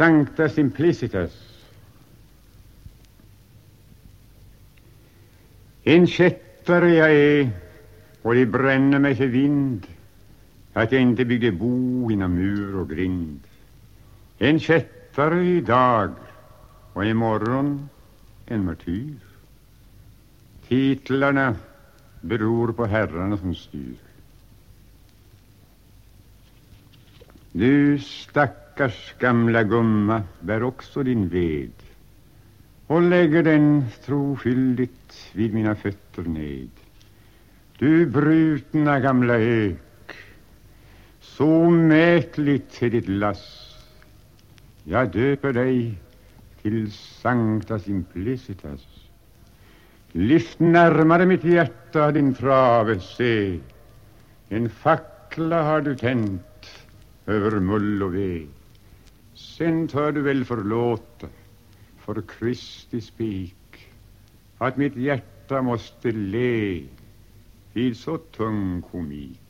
Sancta Simplicitas. En kättare jag är och det bränner mig för vind att jag inte byggde bo inom mur och grind. En kättare idag och imorgon en martyr. Titlarna beror på herrarna som styr. Du stackars gamla gumma bär också din ved och lägger den troskyldigt vid mina fötter ned. Du brutna gamla ök, så mätligt är ditt lass. Jag döper dig till Sancta Simplicitas. Lyft närmare mitt hjärta din trave, se. En fackla har du tänt över mull och ved. Sen tör du väl förlåta för Kristi spik att mitt hjärta måste le vid så tung komik.